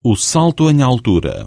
O salto em altura.